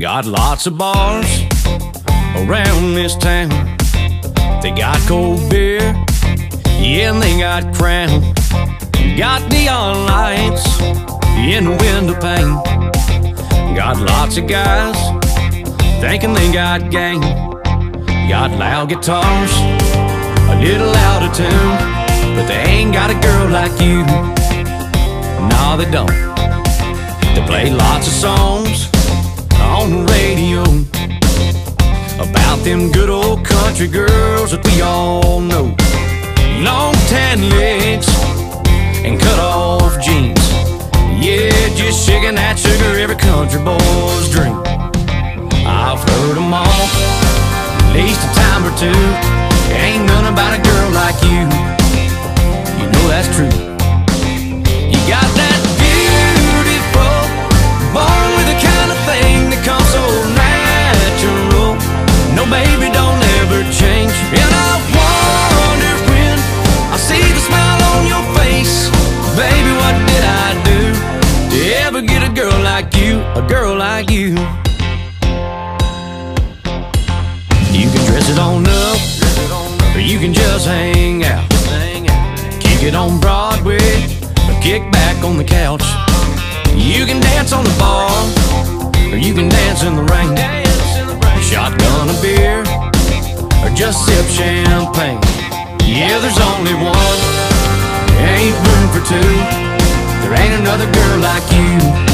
Got lots of bars around this town. They got cold beer, yeah, and they got crown. Got neon lights in the window pane. Got lots of guys thinking they got game. Got loud guitars, a little out of tune, but they ain't got a girl like you. No, they don't. They play lots of songs on the radio about them good old country girls that we all know. Long tan legs and cut off jeans. Yeah, just shaking that sugar every country boy's like you? You can dress it on up, or you can just hang out. Kick it on Broadway, or kick back on the couch. You can dance on the bar, or you can dance in the rain. Shotgun a beer, or just sip champagne. Yeah, there's only one, ain't room for two. There ain't another girl like you,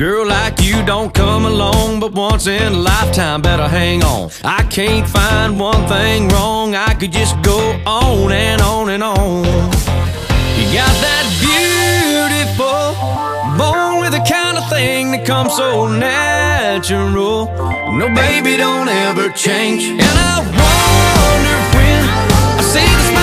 Girl like you don't come along but once in a lifetime, better hang on. I can't find one thing wrong, I could just go on and on and on. You got that beautiful, born with the kind of thing that comes so natural. No, baby, don't ever change. And I wonder when I see the